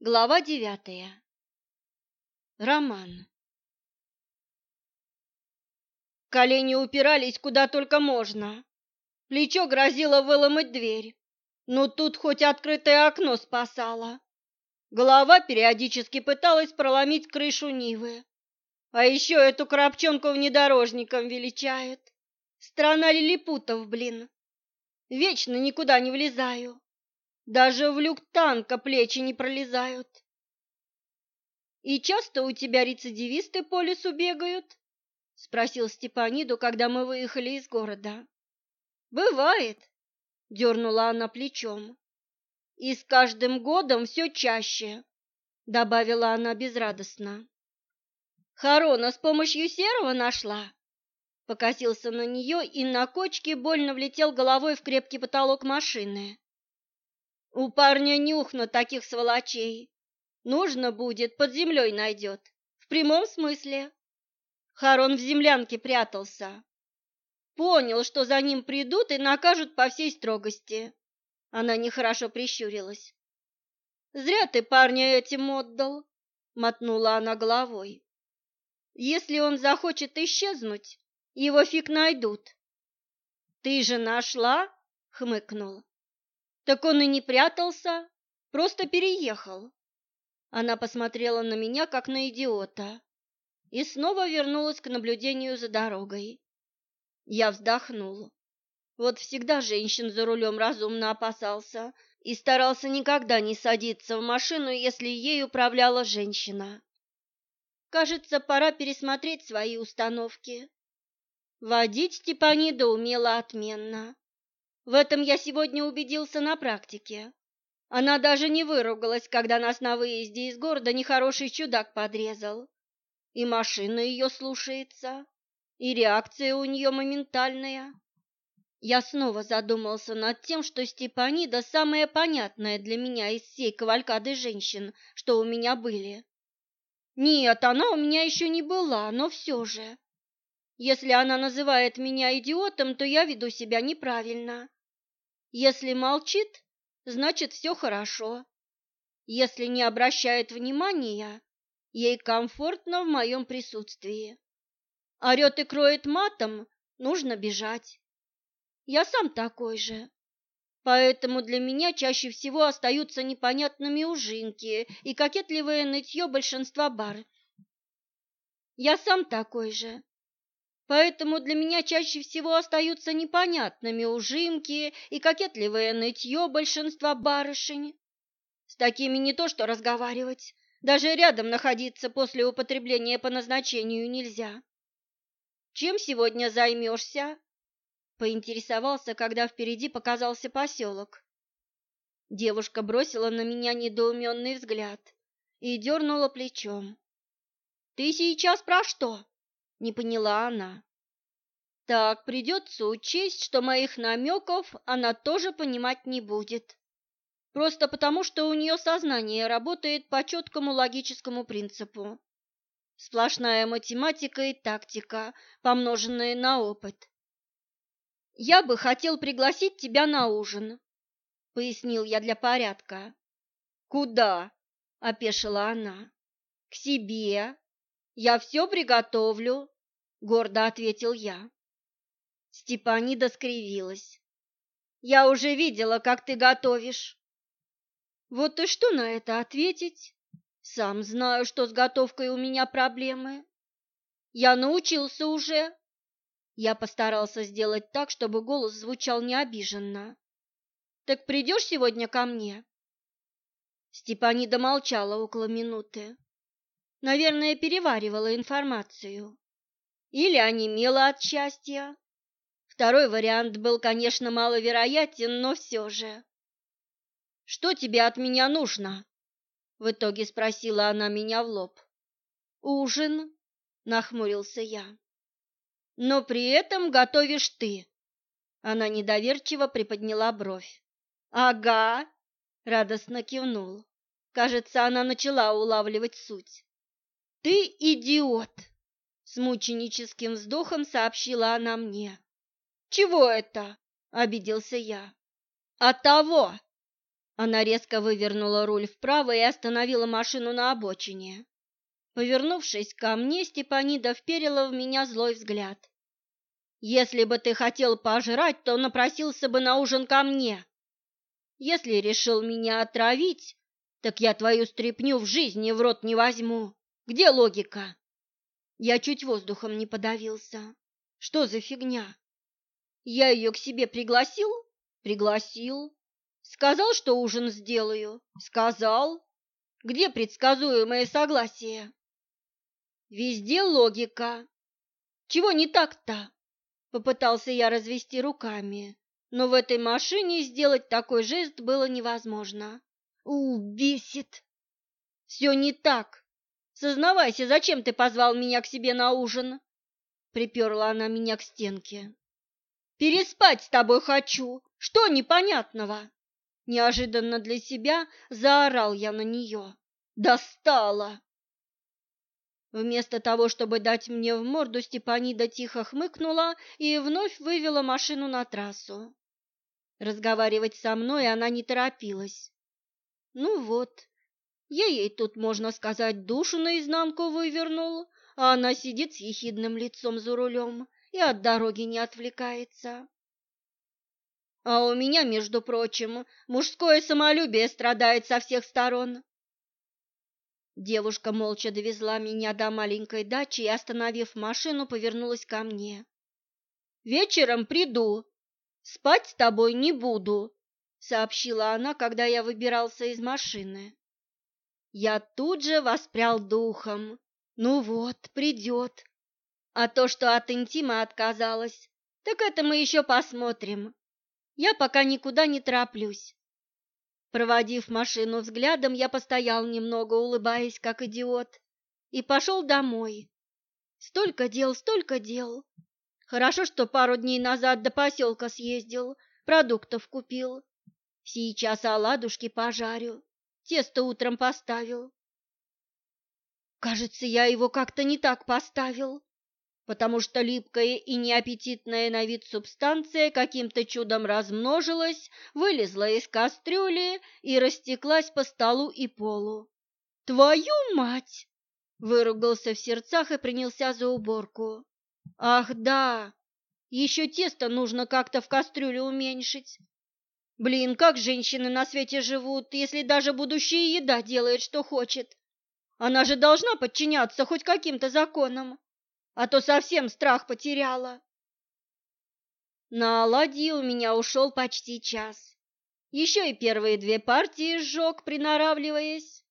Глава девятая. Роман. Колени упирались куда только можно. Плечо грозило выломать дверь, но тут хоть открытое окно спасало. Голова периодически пыталась проломить крышу Нивы. А еще эту коробчонку внедорожником величает. Страна лилипутов, блин. Вечно никуда не влезаю. Даже в люк танка плечи не пролезают. И часто у тебя рецидивисты по лесу бегают? спросил Степаниду, когда мы выехали из города. Бывает, дернула она плечом. И с каждым годом все чаще, добавила она безрадостно. Харона с помощью серого нашла. Покосился на нее и на кочке больно влетел головой в крепкий потолок машины. У парня нюх на таких сволочей. Нужно будет, под землей найдет. В прямом смысле. Харон в землянке прятался. Понял, что за ним придут и накажут по всей строгости. Она нехорошо прищурилась. «Зря ты парня этим отдал», — мотнула она головой. «Если он захочет исчезнуть, его фиг найдут». «Ты же нашла?» — хмыкнул. Так он и не прятался, просто переехал. Она посмотрела на меня, как на идиота, и снова вернулась к наблюдению за дорогой. Я вздохнул. Вот всегда женщин за рулем разумно опасался и старался никогда не садиться в машину, если ей управляла женщина. Кажется, пора пересмотреть свои установки. Водить Степанида умела отменно. В этом я сегодня убедился на практике. Она даже не выругалась, когда нас на выезде из города нехороший чудак подрезал. И машина ее слушается, и реакция у нее моментальная. Я снова задумался над тем, что Степанида самая понятная для меня из всей кавалькады женщин, что у меня были. Нет, она у меня еще не была, но все же. Если она называет меня идиотом, то я веду себя неправильно. Если молчит, значит все хорошо. Если не обращает внимания, ей комфортно в моем присутствии. Орет и кроет матом, нужно бежать. Я сам такой же. Поэтому для меня чаще всего остаются непонятными ужинки и кокетливое нытье большинства бар. Я сам такой же. Поэтому для меня чаще всего остаются непонятными ужимки и кокетливое нытье большинства барышень. С такими не то что разговаривать, даже рядом находиться после употребления по назначению нельзя. «Чем сегодня займешься?» — поинтересовался, когда впереди показался поселок. Девушка бросила на меня недоуменный взгляд и дернула плечом. «Ты сейчас про что?» Не поняла она. Так, придется учесть, что моих намеков она тоже понимать не будет. Просто потому, что у нее сознание работает по четкому логическому принципу. Сплошная математика и тактика, помноженные на опыт. «Я бы хотел пригласить тебя на ужин», — пояснил я для порядка. «Куда?» — опешила она. «К себе. Я все приготовлю, гордо ответил я. Степанида скривилась. Я уже видела, как ты готовишь. Вот и что на это ответить? Сам знаю, что с готовкой у меня проблемы. Я научился уже. Я постарался сделать так, чтобы голос звучал необиженно. Так придешь сегодня ко мне? Степанида молчала около минуты. Наверное, переваривала информацию. Или онемела от счастья. Второй вариант был, конечно, маловероятен, но все же. «Что тебе от меня нужно?» В итоге спросила она меня в лоб. «Ужин», — нахмурился я. «Но при этом готовишь ты». Она недоверчиво приподняла бровь. «Ага», — радостно кивнул. Кажется, она начала улавливать суть. «Ты идиот!» — с мученическим вздохом сообщила она мне. «Чего это?» — обиделся я. «От того!» Она резко вывернула руль вправо и остановила машину на обочине. Повернувшись ко мне, Степанида вперила в меня злой взгляд. «Если бы ты хотел пожрать, то напросился бы на ужин ко мне. Если решил меня отравить, так я твою стряпню в жизни в рот не возьму. Где логика?» Я чуть воздухом не подавился. Что за фигня? Я ее к себе пригласил? Пригласил. Сказал, что ужин сделаю? Сказал. Где предсказуемое согласие? Везде логика. Чего не так-то? Попытался я развести руками, но в этой машине сделать такой жест было невозможно. У, бесит. Все не так. Сознавайся, зачем ты позвал меня к себе на ужин? Приперла она меня к стенке. Переспать с тобой хочу. Что непонятного? Неожиданно для себя заорал я на нее. Достала! Вместо того, чтобы дать мне в морду, Степанида тихо хмыкнула и вновь вывела машину на трассу. Разговаривать со мной она не торопилась. Ну вот, я ей тут, можно сказать, душу наизнанку вывернул, а она сидит с ехидным лицом за рулем и от дороги не отвлекается. А у меня, между прочим, мужское самолюбие страдает со всех сторон. Девушка молча довезла меня до маленькой дачи и, остановив машину, повернулась ко мне. «Вечером приду. Спать с тобой не буду», — сообщила она, когда я выбирался из машины. Я тут же воспрял духом. Ну вот, придет. А то, что от интима отказалась, так это мы еще посмотрим. Я пока никуда не тороплюсь. Проводив машину взглядом, я постоял немного, улыбаясь, как идиот, и пошел домой. Столько дел, столько дел. Хорошо, что пару дней назад до поселка съездил, продуктов купил. Сейчас оладушки пожарю. Тесто утром поставил. Кажется, я его как-то не так поставил, потому что липкая и неаппетитная на вид субстанция каким-то чудом размножилась, вылезла из кастрюли и растеклась по столу и полу. «Твою мать!» — выругался в сердцах и принялся за уборку. «Ах, да! Еще тесто нужно как-то в кастрюле уменьшить. Блин, как женщины на свете живут, если даже будущая еда делает, что хочет? Она же должна подчиняться хоть каким-то законам, а то совсем страх потеряла. На оладьи у меня ушел почти час. Еще и первые две партии сжег, приноравливаясь.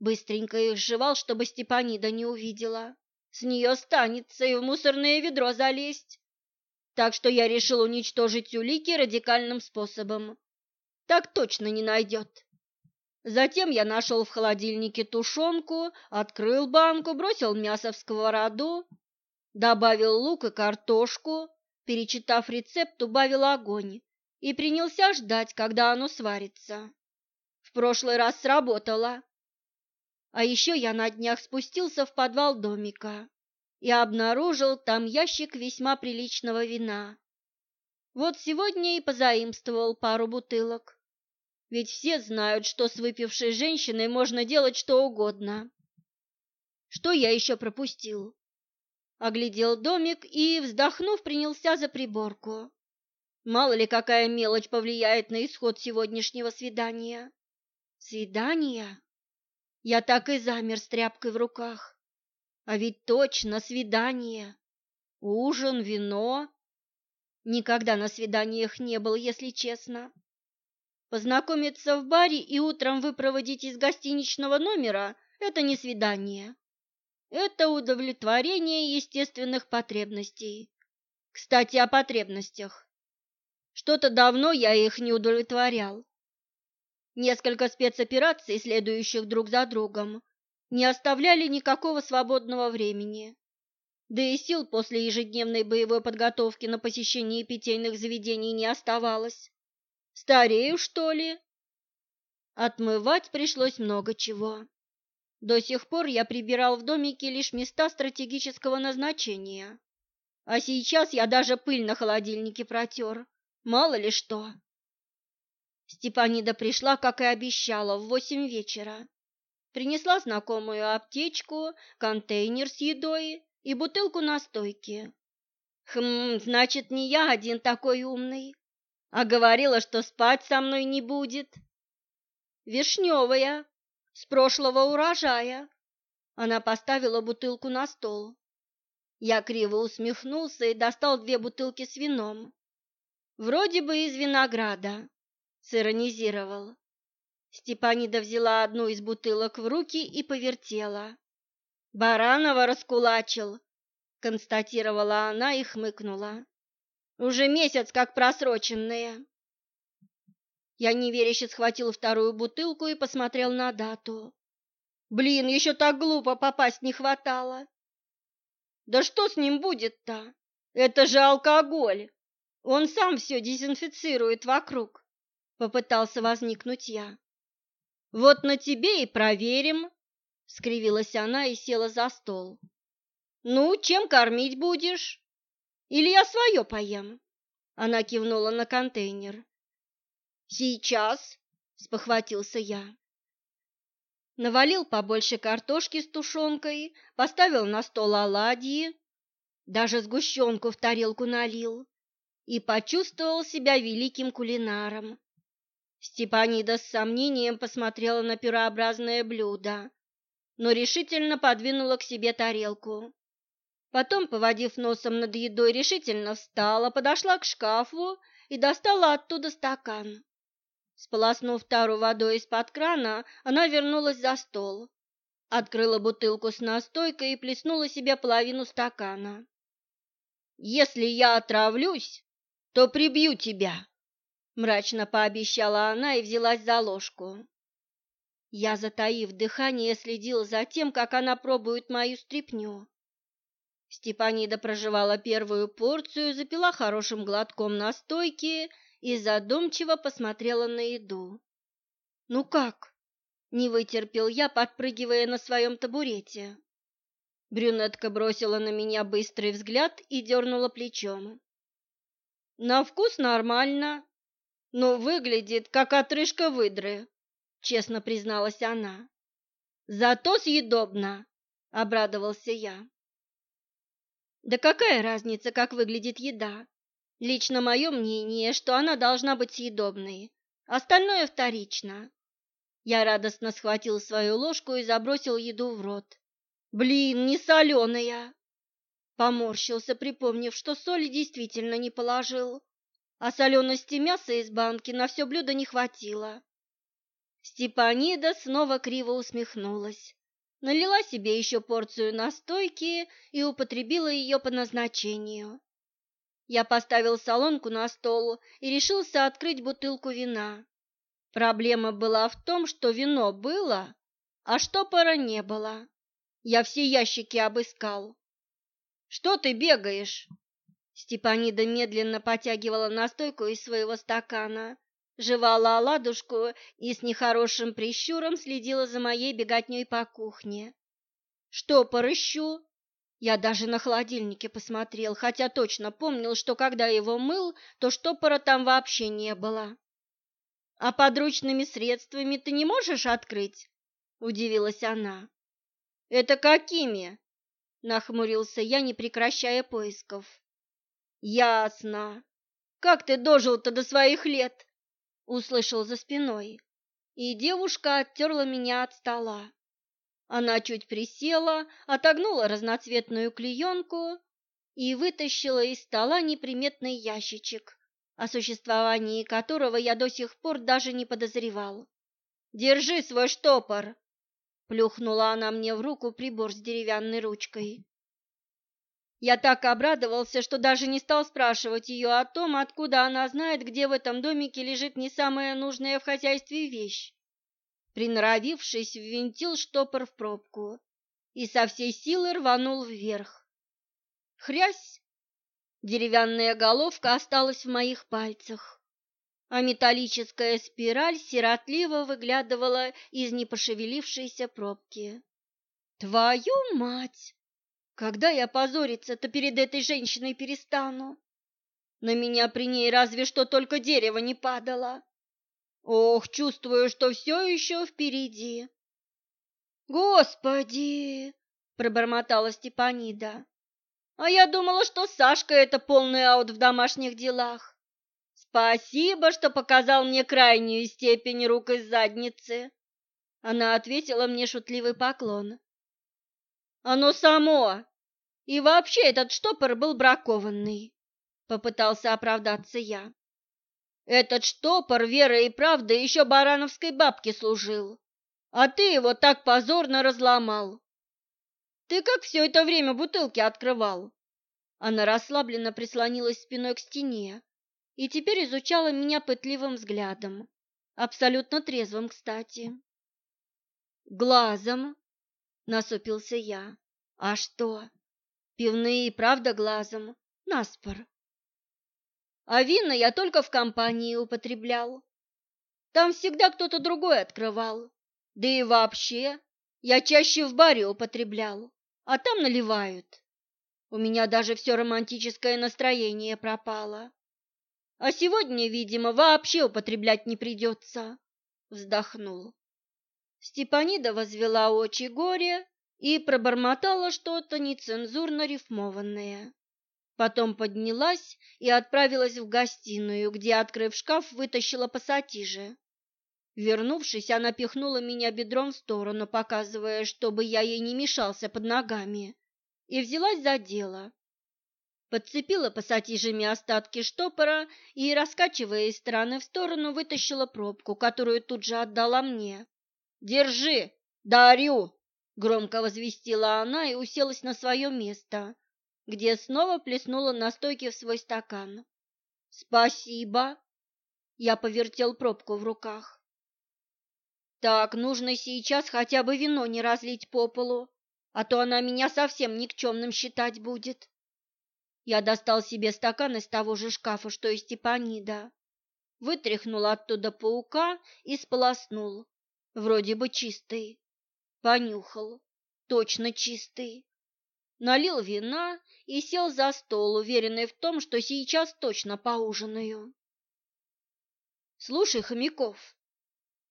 Быстренько их сживал, чтобы Степанида не увидела. С нее станется и в мусорное ведро залезть так что я решил уничтожить улики радикальным способом. Так точно не найдет. Затем я нашел в холодильнике тушенку, открыл банку, бросил мясо в сковороду, добавил лук и картошку, перечитав рецепт, убавил огонь и принялся ждать, когда оно сварится. В прошлый раз сработало. А еще я на днях спустился в подвал домика и обнаружил там ящик весьма приличного вина. Вот сегодня и позаимствовал пару бутылок. Ведь все знают, что с выпившей женщиной можно делать что угодно. Что я еще пропустил? Оглядел домик и, вздохнув, принялся за приборку. Мало ли какая мелочь повлияет на исход сегодняшнего свидания. Свидание? Я так и замер с тряпкой в руках. А ведь точно свидание. Ужин, вино. Никогда на свиданиях не был, если честно. Познакомиться в баре и утром выпроводить из гостиничного номера – это не свидание. Это удовлетворение естественных потребностей. Кстати, о потребностях. Что-то давно я их не удовлетворял. Несколько спецопераций, следующих друг за другом, не оставляли никакого свободного времени. Да и сил после ежедневной боевой подготовки на посещение питейных заведений не оставалось. Старею, что ли? Отмывать пришлось много чего. До сих пор я прибирал в домике лишь места стратегического назначения. А сейчас я даже пыль на холодильнике протер. Мало ли что. Степанида пришла, как и обещала, в восемь вечера. Принесла знакомую аптечку, контейнер с едой и бутылку настойки. Хм, значит, не я один такой умный, а говорила, что спать со мной не будет. Вишневая, с прошлого урожая. Она поставила бутылку на стол. Я криво усмехнулся и достал две бутылки с вином. Вроде бы из винограда, сиронизировал. Степанида взяла одну из бутылок в руки и повертела. Баранова раскулачил, констатировала она и хмыкнула. Уже месяц как просроченные. Я неверяще схватил вторую бутылку и посмотрел на дату. Блин, еще так глупо попасть не хватало. Да что с ним будет-то? Это же алкоголь. Он сам все дезинфицирует вокруг. Попытался возникнуть я. Вот на тебе и проверим, скривилась она и села за стол. Ну, чем кормить будешь? Или я свое поем? Она кивнула на контейнер. Сейчас, спохватился я. Навалил побольше картошки с тушенкой, поставил на стол оладьи, даже сгущенку в тарелку налил и почувствовал себя великим кулинаром. Степанида с сомнением посмотрела на пюрообразное блюдо, но решительно подвинула к себе тарелку. Потом, поводив носом над едой, решительно встала, подошла к шкафу и достала оттуда стакан. Сполоснув тару водой из-под крана, она вернулась за стол, открыла бутылку с настойкой и плеснула себе половину стакана. «Если я отравлюсь, то прибью тебя!» Мрачно пообещала она и взялась за ложку. Я, затаив дыхание, следил за тем, как она пробует мою стряпню. Степанида проживала первую порцию, запила хорошим глотком настойки и задумчиво посмотрела на еду. «Ну как?» — не вытерпел я, подпрыгивая на своем табурете. Брюнетка бросила на меня быстрый взгляд и дернула плечом. «На вкус нормально, но выглядит, как отрыжка выдры», — честно призналась она. «Зато съедобно», — обрадовался я. «Да какая разница, как выглядит еда? Лично мое мнение, что она должна быть съедобной, остальное вторично». Я радостно схватил свою ложку и забросил еду в рот. «Блин, не соленая!» Поморщился, припомнив, что соли действительно не положил а солености мяса из банки на все блюдо не хватило. Степанида снова криво усмехнулась, налила себе еще порцию настойки и употребила ее по назначению. Я поставил солонку на стол и решился открыть бутылку вина. Проблема была в том, что вино было, а штопора не было. Я все ящики обыскал. «Что ты бегаешь?» Степанида медленно потягивала настойку из своего стакана, жевала оладушку и с нехорошим прищуром следила за моей беготней по кухне. «Что порыщу?» Я даже на холодильнике посмотрел, хотя точно помнил, что когда его мыл, то штопора там вообще не было. «А подручными средствами ты не можешь открыть?» – удивилась она. «Это какими?» – нахмурился я, не прекращая поисков. Ясно. Как ты дожил-то до своих лет? Услышал за спиной, и девушка оттерла меня от стола. Она чуть присела, отогнула разноцветную клеенку и вытащила из стола неприметный ящичек, о существовании которого я до сих пор даже не подозревал. «Держи свой штопор!» Плюхнула она мне в руку прибор с деревянной ручкой. Я так обрадовался, что даже не стал спрашивать ее о том, откуда она знает, где в этом домике лежит не самая нужная в хозяйстве вещь. Приноровившись, ввинтил штопор в пробку и со всей силы рванул вверх. Хрясь! Деревянная головка осталась в моих пальцах, а металлическая спираль сиротливо выглядывала из непошевелившейся пробки. «Твою мать!» Когда я позориться-то перед этой женщиной перестану? На меня при ней разве что только дерево не падало. Ох, чувствую, что все еще впереди. Господи, пробормотала Степанида. А я думала, что Сашка это полный аут в домашних делах. Спасибо, что показал мне крайнюю степень рук из задницы. Она ответила мне шутливый поклон. Оно само. И вообще этот штопор был бракованный, попытался оправдаться я. Этот штопор верой и правдой еще барановской бабке служил, а ты его так позорно разломал. Ты как все это время бутылки открывал? Она расслабленно прислонилась спиной к стене и теперь изучала меня пытливым взглядом, абсолютно трезвым, кстати. Глазом, насупился я. А что? Пивные и правда глазом, наспор. А вина я только в компании употреблял. Там всегда кто-то другой открывал. Да и вообще, я чаще в баре употреблял а там наливают. У меня даже все романтическое настроение пропало. А сегодня, видимо, вообще употреблять не придется. Вздохнул. Степанида возвела очи горе и пробормотала что-то нецензурно рифмованное. Потом поднялась и отправилась в гостиную, где, открыв шкаф, вытащила пассатижи. Вернувшись, она пихнула меня бедром в сторону, показывая, чтобы я ей не мешался под ногами, и взялась за дело. Подцепила пассатижами остатки штопора и, раскачивая из стороны в сторону, вытащила пробку, которую тут же отдала мне. «Держи! Дарю!» — громко возвестила она и уселась на свое место, где снова плеснула настойки в свой стакан. «Спасибо!» — я повертел пробку в руках. Так, нужно сейчас хотя бы вино не разлить по полу, а то она меня совсем никчемным считать будет. Я достал себе стакан из того же шкафа, что и Степанида. Вытряхнул оттуда паука и сполоснул. Вроде бы чистый. Понюхал. Точно чистый. Налил вина и сел за стол, уверенный в том, что сейчас точно поужинаю. Слушай, Хомяков,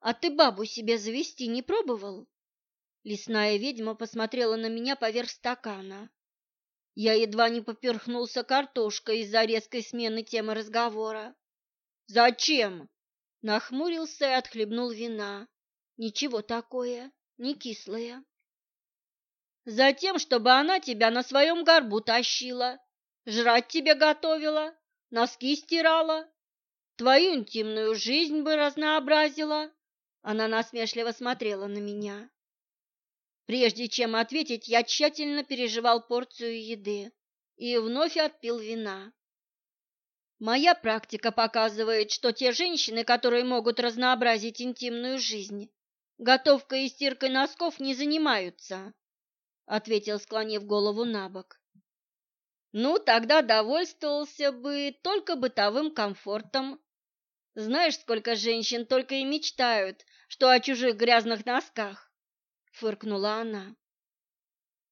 а ты бабу себе завести не пробовал? Лесная ведьма посмотрела на меня поверх стакана. Я едва не поперхнулся картошкой из-за резкой смены темы разговора. Зачем? Нахмурился и отхлебнул вина. Ничего такое, не кислое. Затем, чтобы она тебя на своем горбу тащила, жрать тебе готовила, носки стирала, твою интимную жизнь бы разнообразила, она насмешливо смотрела на меня. Прежде чем ответить, я тщательно переживал порцию еды и вновь отпил вина. Моя практика показывает, что те женщины, которые могут разнообразить интимную жизнь, готовкой и стиркой носков не занимаются, ответил, склонив голову на бок. Ну, тогда довольствовался бы только бытовым комфортом. Знаешь, сколько женщин только и мечтают что о чужих грязных носках, фыркнула она.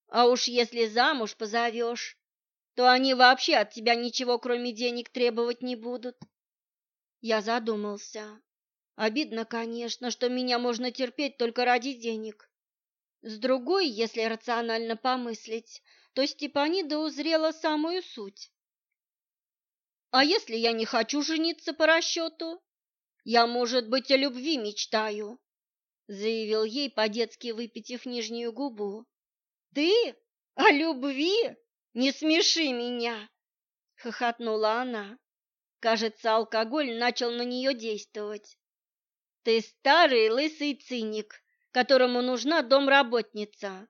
А уж если замуж позовешь, то они вообще от тебя ничего, кроме денег, требовать не будут. Я задумался. Обидно, конечно, что меня можно терпеть только ради денег. С другой, если рационально помыслить, то Степанида узрела самую суть. А если я не хочу жениться по расчету? Я, может быть, о любви мечтаю, заявил ей по-детски выпитив нижнюю губу. Ты о любви? Не смеши меня, хохотнула она. Кажется, алкоголь начал на нее действовать. Ты старый лысый циник, которому нужна домработница,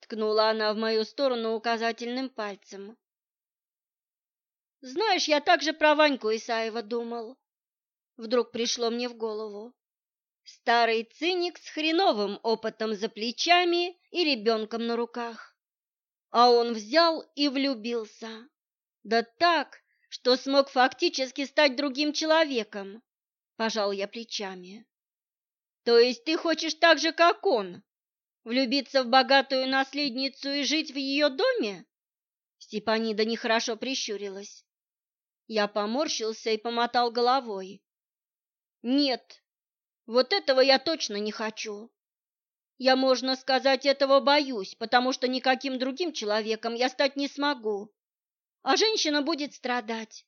ткнула она в мою сторону указательным пальцем. Знаешь, я также про Ваньку Исаева думал вдруг пришло мне в голову. Старый циник с хреновым опытом за плечами и ребенком на руках. А он взял и влюбился. Да так, что смог фактически стать другим человеком. Пожал я плечами. То есть ты хочешь так же, как он, влюбиться в богатую наследницу и жить в ее доме? Степанида нехорошо прищурилась. Я поморщился и помотал головой. Нет, Вот этого я точно не хочу. Я, можно сказать, этого боюсь, потому что никаким другим человеком я стать не смогу. А женщина будет страдать,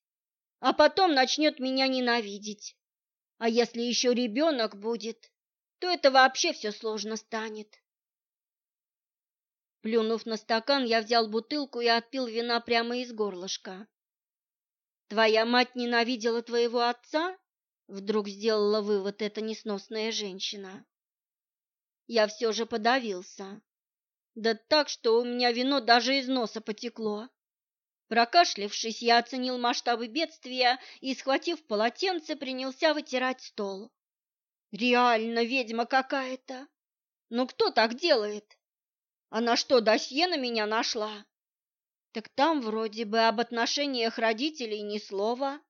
а потом начнет меня ненавидеть. А если еще ребенок будет, то это вообще все сложно станет. Плюнув на стакан, я взял бутылку и отпил вина прямо из горлышка. «Твоя мать ненавидела твоего отца?» Вдруг сделала вывод эта несносная женщина. Я все же подавился. Да так, что у меня вино даже из носа потекло. Прокашлившись, я оценил масштабы бедствия и, схватив полотенце, принялся вытирать стол. Реально ведьма какая-то. Ну кто так делает? Она что, досье на меня нашла? Так там вроде бы об отношениях родителей ни слова.